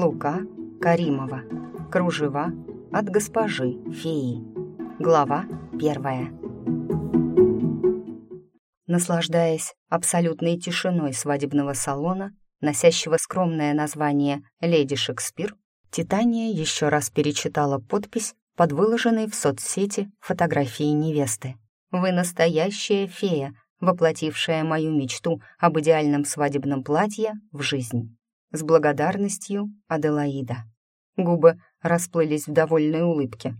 Лука Каримова. Кружева от госпожи феи. Глава первая. Наслаждаясь абсолютной тишиной свадебного салона, носящего скромное название «Леди Шекспир», Титания еще раз перечитала подпись под выложенной в соцсети фотографией невесты. «Вы настоящая фея, воплотившая мою мечту об идеальном свадебном платье в жизнь. С благодарностью, Аделаида». Губы расплылись в довольной улыбке.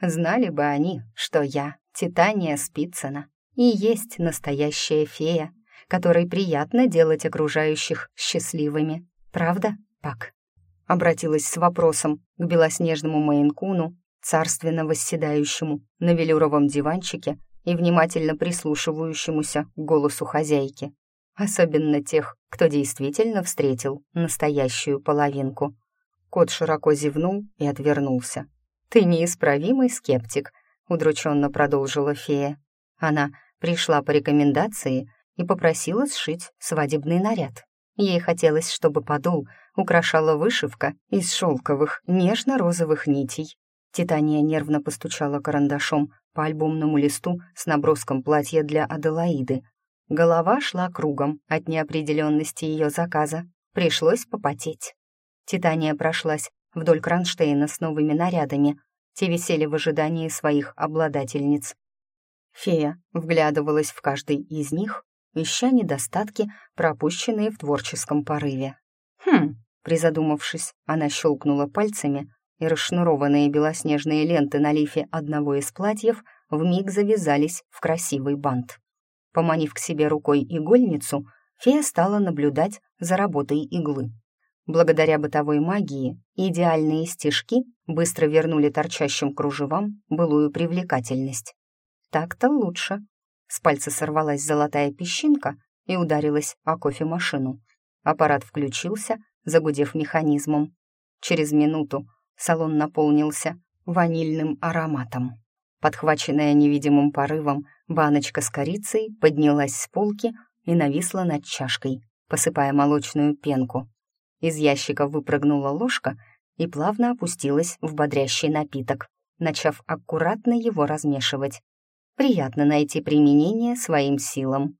Знали бы они, что я, Титания Спицына, и есть настоящая фея, которой приятно делать окружающих счастливыми. Правда, Пак? Обратилась с вопросом к белоснежному Мейнкуну, царственно восседающему на велюровом диванчике и внимательно прислушивающемуся к голосу хозяйки. Особенно тех, кто действительно встретил настоящую половинку. Кот широко зевнул и отвернулся. «Ты неисправимый скептик», — удрученно продолжила фея. Она пришла по рекомендации и попросила сшить свадебный наряд. Ей хотелось, чтобы подол украшала вышивка из шелковых, нежно-розовых нитей. Титания нервно постучала карандашом по альбомному листу с наброском платья для Аделаиды. Голова шла кругом от неопределенности ее заказа. Пришлось попотеть. Титания прошлась вдоль кронштейна с новыми нарядами. Те висели в ожидании своих обладательниц. Фея вглядывалась в каждый из них, ища недостатки, пропущенные в творческом порыве. «Хм», призадумавшись, она щелкнула пальцами, и расшнурованные белоснежные ленты на лифе одного из платьев вмиг завязались в красивый бант. Поманив к себе рукой игольницу, фея стала наблюдать за работой иглы. Благодаря бытовой магии идеальные стежки быстро вернули торчащим кружевам былую привлекательность. Так-то лучше. С пальца сорвалась золотая песчинка и ударилась о кофемашину. Аппарат включился, загудев механизмом. Через минуту салон наполнился ванильным ароматом. Подхваченная невидимым порывом, баночка с корицей поднялась с полки и нависла над чашкой, посыпая молочную пенку. Из ящика выпрыгнула ложка и плавно опустилась в бодрящий напиток, начав аккуратно его размешивать. Приятно найти применение своим силам.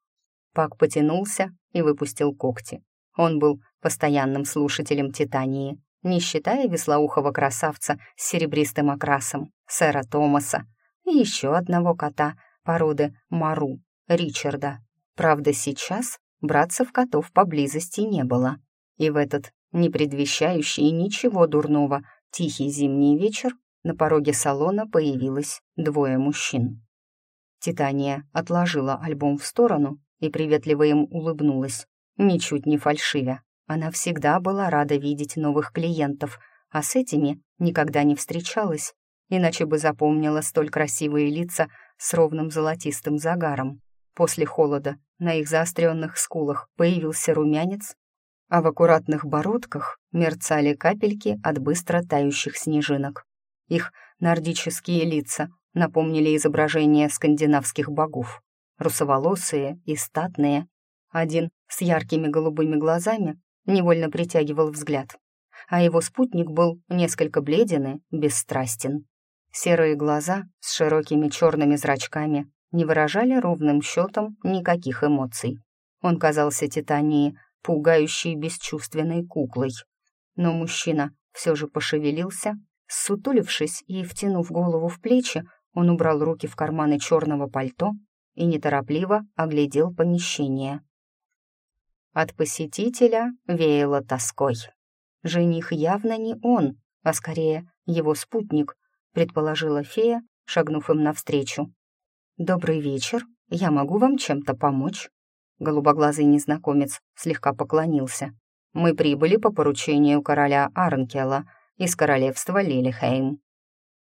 Пак потянулся и выпустил когти. Он был постоянным слушателем Титании, не считая веслоухого красавца с серебристым окрасом, сэра Томаса, и еще одного кота породы Мару, Ричарда. Правда, сейчас братцев котов поблизости не было. И в этот не предвещающий ничего дурного тихий зимний вечер на пороге салона появилось двое мужчин. Титания отложила альбом в сторону и приветливо им улыбнулась, ничуть не фальшивя. Она всегда была рада видеть новых клиентов, а с этими никогда не встречалась, иначе бы запомнила столь красивые лица с ровным золотистым загаром. После холода на их заостренных скулах появился румянец, а в аккуратных бородках мерцали капельки от быстро тающих снежинок. Их нордические лица напомнили изображения скандинавских богов. Русоволосые и статные. Один с яркими голубыми глазами невольно притягивал взгляд, а его спутник был несколько бледен и бесстрастен. Серые глаза с широкими черными зрачками не выражали ровным счетом никаких эмоций. Он казался Титании пугающей бесчувственной куклой. Но мужчина все же пошевелился, сутулившись и втянув голову в плечи, он убрал руки в карманы черного пальто и неторопливо оглядел помещение. От посетителя веяло тоской. Жених явно не он, а скорее его спутник, предположила фея, шагнув им навстречу. «Добрый вечер. Я могу вам чем-то помочь?» Голубоглазый незнакомец слегка поклонился. «Мы прибыли по поручению короля Арнкела из королевства Лилихейм.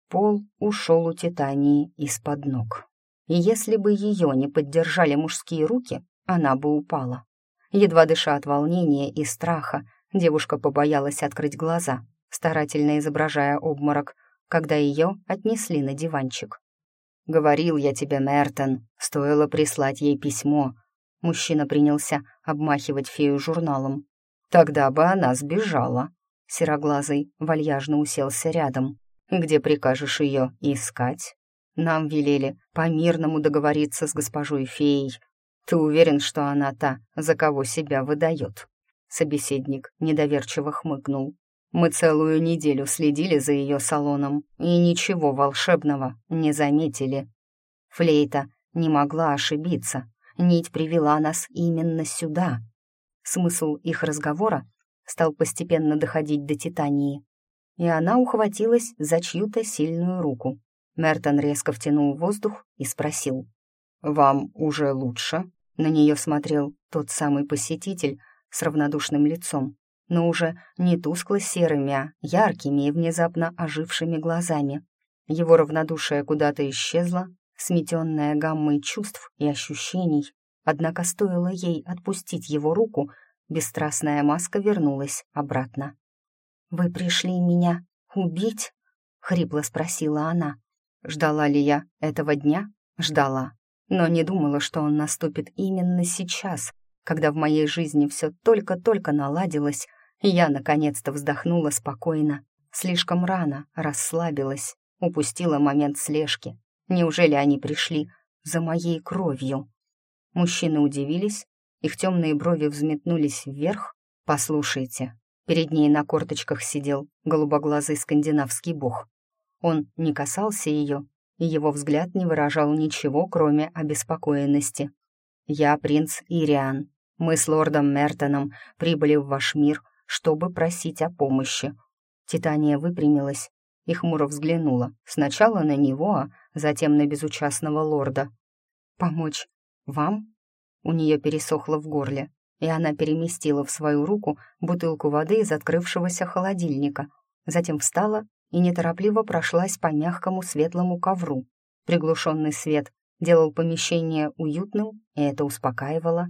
Пол ушел у Титании из-под ног. И если бы ее не поддержали мужские руки, она бы упала. Едва дыша от волнения и страха, девушка побоялась открыть глаза, старательно изображая обморок, когда ее отнесли на диванчик. «Говорил я тебе, Мертон, стоило прислать ей письмо». Мужчина принялся обмахивать фею журналом. «Тогда бы она сбежала». Сероглазый вальяжно уселся рядом. «Где прикажешь ее искать?» «Нам велели по-мирному договориться с госпожой феей. Ты уверен, что она та, за кого себя выдает?» Собеседник недоверчиво хмыкнул. «Мы целую неделю следили за ее салоном и ничего волшебного не заметили. Флейта не могла ошибиться. Нить привела нас именно сюда». Смысл их разговора стал постепенно доходить до Титании, и она ухватилась за чью-то сильную руку. Мертон резко втянул воздух и спросил. «Вам уже лучше?» На нее смотрел тот самый посетитель с равнодушным лицом, но уже не тускло-серыми, а яркими и внезапно ожившими глазами. Его равнодушие куда-то исчезло, сметенное гаммой чувств и ощущений. Однако стоило ей отпустить его руку, бесстрастная маска вернулась обратно. «Вы пришли меня убить?» — хрипло спросила она. Ждала ли я этого дня? Ждала. Но не думала, что он наступит именно сейчас, когда в моей жизни все только-только наладилось, я наконец-то вздохнула спокойно. Слишком рано расслабилась, упустила момент слежки. Неужели они пришли за моей кровью? Мужчины удивились, их темные брови взметнулись вверх. «Послушайте». Перед ней на корточках сидел голубоглазый скандинавский бог. Он не касался ее, и его взгляд не выражал ничего, кроме обеспокоенности. «Я принц Ириан. Мы с лордом Мертоном прибыли в ваш мир, чтобы просить о помощи». Титания выпрямилась и хмуро взглянула сначала на него, а затем на безучастного лорда. «Помочь вам?» У нее пересохло в горле, и она переместила в свою руку бутылку воды из открывшегося холодильника, затем встала и неторопливо прошлась по мягкому светлому ковру. Приглушенный свет делал помещение уютным, и это успокаивало.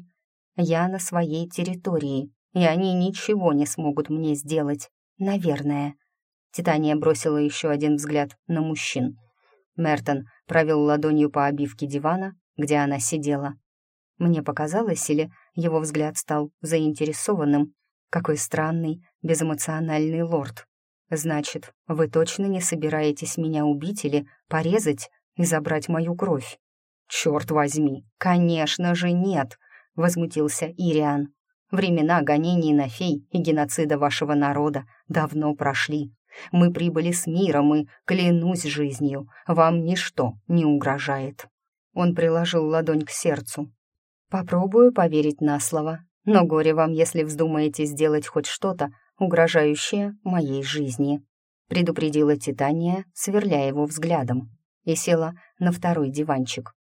Я на своей территории, и они ничего не смогут мне сделать, наверное. Титания бросила еще один взгляд на мужчин. Мертон провел ладонью по обивке дивана, где она сидела. Мне показалось, или его взгляд стал заинтересованным. Какой странный, безэмоциональный лорд. Значит, вы точно не собираетесь меня убить или порезать и забрать мою кровь? Черт возьми, конечно же нет, возмутился Ириан. Времена гонений на фей и геноцида вашего народа давно прошли. Мы прибыли с миром и, клянусь жизнью, вам ничто не угрожает». Он приложил ладонь к сердцу. «Попробую поверить на слово, но горе вам, если вздумаете сделать хоть что-то, угрожающее моей жизни», предупредила Титания, сверляя его взглядом, и села на второй диванчик.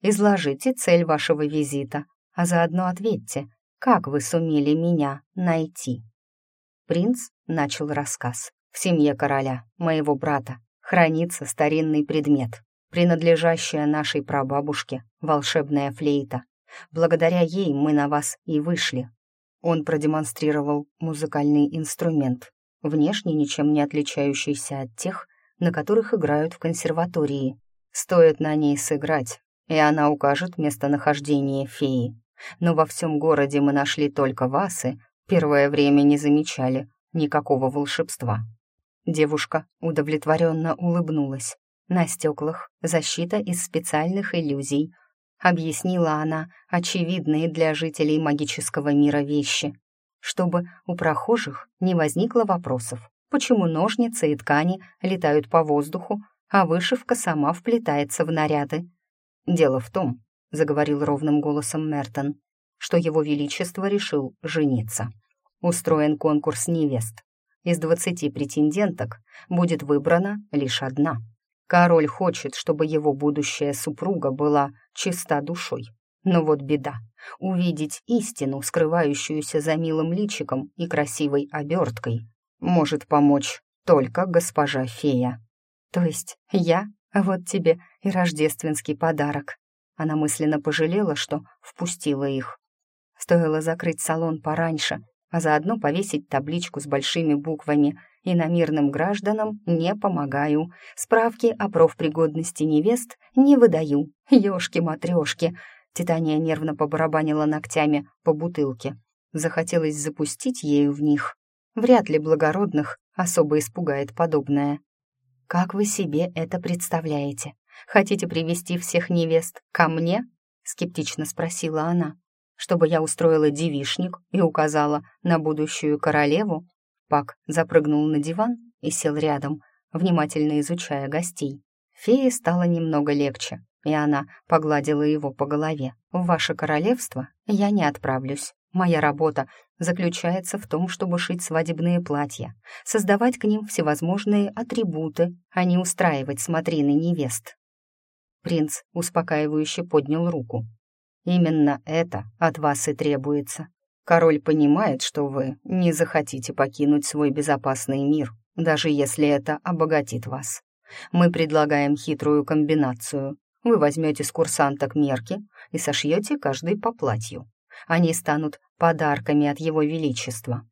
«Изложите цель вашего визита, а заодно ответьте, как вы сумели меня найти?» Принц начал рассказ. В семье короля, моего брата, хранится старинный предмет, принадлежащая нашей прабабушке, волшебная флейта. Благодаря ей мы на вас и вышли. Он продемонстрировал музыкальный инструмент, внешне ничем не отличающийся от тех, на которых играют в консерватории. Стоит на ней сыграть, и она укажет местонахождение феи. Но во всем городе мы нашли только вас и первое время не замечали никакого волшебства. Девушка удовлетворенно улыбнулась. На стеклах защита из специальных иллюзий. Объяснила она очевидные для жителей магического мира вещи, чтобы у прохожих не возникло вопросов, почему ножницы и ткани летают по воздуху, а вышивка сама вплетается в наряды. «Дело в том», — заговорил ровным голосом Мертон, что его величество решил жениться. Устроен конкурс невест. Из двадцати претенденток будет выбрана лишь одна. Король хочет, чтобы его будущая супруга была чиста душой. Но вот беда. Увидеть истину, скрывающуюся за милым личиком и красивой оберткой, может помочь только госпожа фея. То есть я, вот тебе и рождественский подарок. Она мысленно пожалела, что впустила их. Стоило закрыть салон пораньше, а заодно повесить табличку с большими буквами «И на мирным гражданам не помогаю. Справки о профпригодности невест не выдаю. Ёшки-матрёшки!» Титания нервно побарабанила ногтями по бутылке. Захотелось запустить ею в них. Вряд ли благородных особо испугает подобное. «Как вы себе это представляете? Хотите привести всех невест ко мне?» — скептично спросила она. «Чтобы я устроила девишник и указала на будущую королеву?» Пак запрыгнул на диван и сел рядом, внимательно изучая гостей. Фее стало немного легче, и она погладила его по голове. «В ваше королевство я не отправлюсь. Моя работа заключается в том, чтобы шить свадебные платья, создавать к ним всевозможные атрибуты, а не устраивать смотрины невест». Принц успокаивающе поднял руку. «Именно это от вас и требуется. Король понимает, что вы не захотите покинуть свой безопасный мир, даже если это обогатит вас. Мы предлагаем хитрую комбинацию. Вы возьмете с курсанток мерки и сошьете каждый по платью. Они станут подарками от его величества.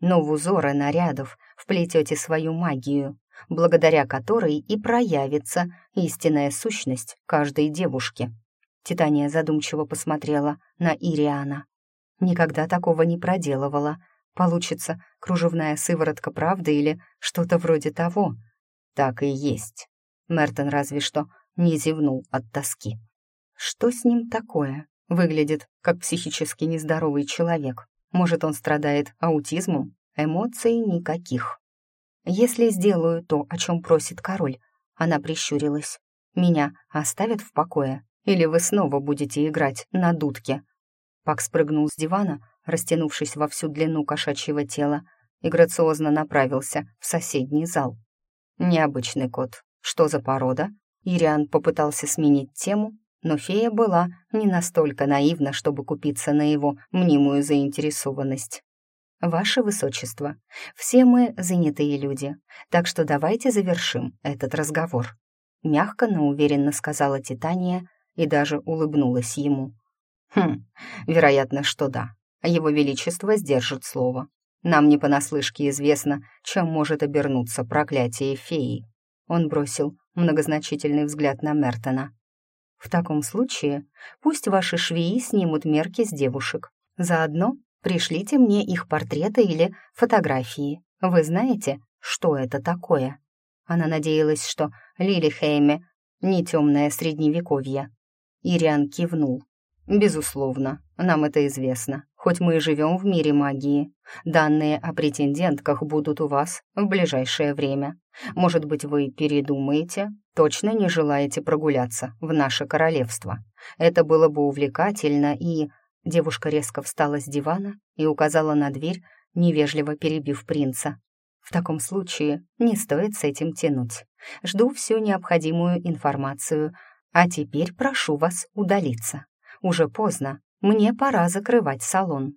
Но в узоры нарядов вплетете свою магию, благодаря которой и проявится истинная сущность каждой девушки. Титания задумчиво посмотрела на Ириана. Никогда такого не проделывала. Получится кружевная сыворотка правды или что-то вроде того. Так и есть. Мертон разве что не зевнул от тоски. Что с ним такое? Выглядит как психически нездоровый человек. Может, он страдает аутизмом? Эмоций никаких. Если сделаю то, о чем просит король, она прищурилась. Меня оставят в покое? Или вы снова будете играть на дудке? Пак спрыгнул с дивана, растянувшись во всю длину кошачьего тела, и грациозно направился в соседний зал. Необычный кот. Что за порода? Ириан попытался сменить тему, но фея была не настолько наивна, чтобы купиться на его мнимую заинтересованность. «Ваше Высочество, все мы занятые люди, так что давайте завершим этот разговор», мягко, но уверенно сказала Титания и даже улыбнулась ему. «Хм, вероятно, что да. Его Величество сдержит слово. Нам не понаслышке известно, чем может обернуться проклятие феи». Он бросил многозначительный взгляд на Мертона. «В таком случае пусть ваши швеи снимут мерки с девушек. Заодно пришлите мне их портреты или фотографии. Вы знаете, что это такое?» Она надеялась, что Лилихейме не темное средневековье. Ириан кивнул. «Безусловно, нам это известно хоть мы и живем в мире магии. Данные о претендентках будут у вас в ближайшее время. Может быть, вы передумаете? Точно не желаете прогуляться в наше королевство? Это было бы увлекательно и...» Девушка резко встала с дивана и указала на дверь, невежливо перебив принца. «В таком случае не стоит с этим тянуть. Жду всю необходимую информацию, а теперь прошу вас удалиться. Уже поздно, мне пора закрывать салон».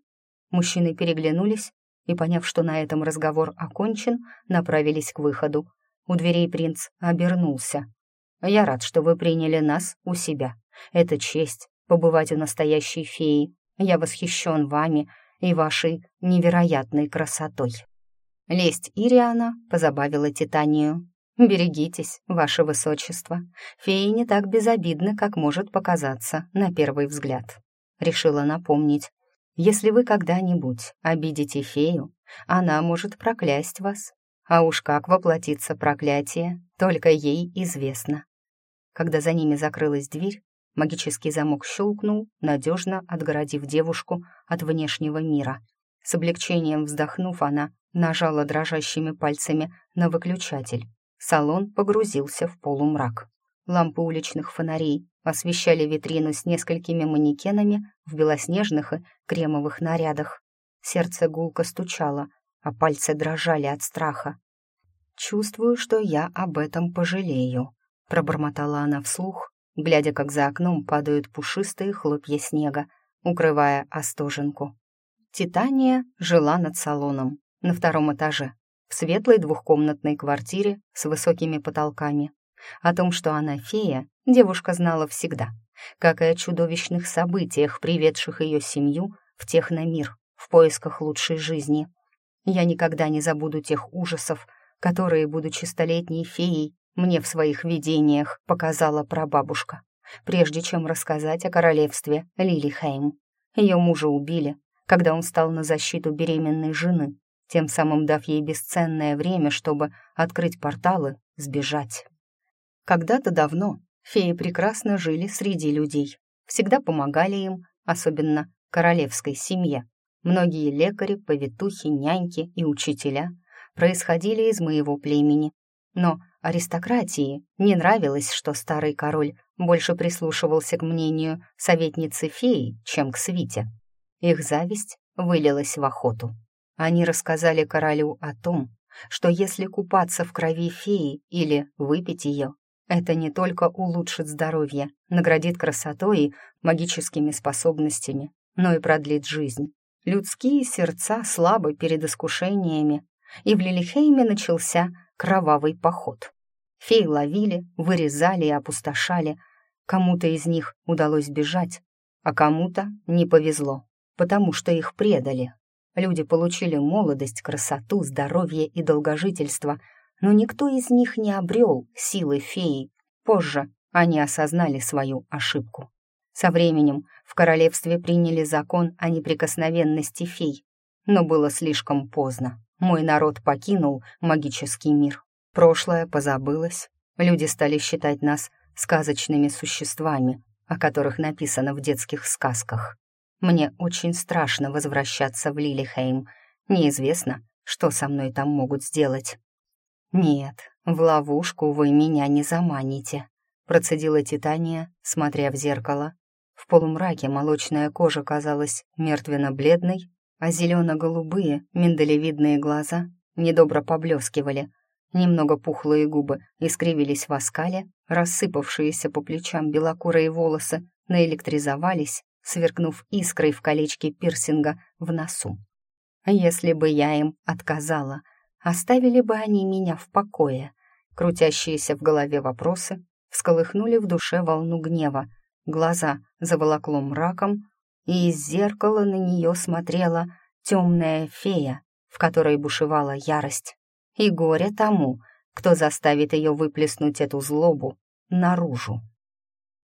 Мужчины переглянулись и, поняв, что на этом разговор окончен, направились к выходу. У дверей принц обернулся. «Я рад, что вы приняли нас у себя. Это честь побывать у настоящей феи. Я восхищен вами и вашей невероятной красотой». Лесть Ириана позабавила Титанию. «Берегитесь, ваше высочество. Феи не так безобидны, как может показаться на первый взгляд» решила напомнить. «Если вы когда-нибудь обидите фею, она может проклясть вас. А уж как воплотиться проклятие, только ей известно». Когда за ними закрылась дверь, магический замок щелкнул, надежно отгородив девушку от внешнего мира. С облегчением вздохнув, она нажала дрожащими пальцами на выключатель. Салон погрузился в полумрак. Лампы уличных фонарей освещали витрину с несколькими манекенами в белоснежных и кремовых нарядах. Сердце гулко стучало, а пальцы дрожали от страха. «Чувствую, что я об этом пожалею», — пробормотала она вслух, глядя, как за окном падают пушистые хлопья снега, укрывая остоженку. Титания жила над салоном, на втором этаже, в светлой двухкомнатной квартире с высокими потолками. О том, что она фея, девушка знала всегда, как и о чудовищных событиях, приведших ее семью в техномир, в поисках лучшей жизни. Я никогда не забуду тех ужасов, которые, будучи столетней феей, мне в своих видениях показала прабабушка, прежде чем рассказать о королевстве Лилихейм. Ее мужа убили, когда он стал на защиту беременной жены. тем самым дав ей бесценное время, чтобы открыть порталы, сбежать. Когда-то давно феи прекрасно жили среди людей, всегда помогали им, особенно королевской семье. Многие лекари, повитухи, няньки и учителя происходили из моего племени. Но аристократии не нравилось, что старый король больше прислушивался к мнению советницы феи, чем к свите. Их зависть вылилась в охоту. Они рассказали королю о том, что если купаться в крови феи или выпить ее, это не только улучшит здоровье, наградит красотой и магическими способностями, но и продлит жизнь. Людские сердца слабы перед искушениями, и в Лилихейме начался кровавый поход. Феи ловили, вырезали и опустошали. Кому-то из них удалось бежать, а кому-то не повезло, потому что их предали. Люди получили молодость, красоту, здоровье и долгожительство, но никто из них не обрел силы феи. Позже они осознали свою ошибку. Со временем в королевстве приняли закон о неприкосновенности фей, но было слишком поздно. Мой народ покинул магический мир. Прошлое позабылось. Люди стали считать нас сказочными существами, о которых написано в детских сказках. Мне очень страшно возвращаться в Лилихейм. Неизвестно, что со мной там могут сделать. «Нет, в ловушку вы меня не заманите», — процедила Титания, смотря в зеркало. В полумраке молочная кожа казалась мертвенно-бледной, а зелено-голубые, миндалевидные глаза недобро поблескивали. Немного пухлые губы искривились в оскале, рассыпавшиеся по плечам белокурые волосы наэлектризовались, сверкнув искрой в колечке пирсинга в носу. Если бы я им отказала, оставили бы они меня в покое. Крутящиеся в голове вопросы всколыхнули в душе волну гнева, глаза заволокло мраком, и из зеркала на нее смотрела темная фея, в которой бушевала ярость. И горе тому, кто заставит ее выплеснуть эту злобу наружу.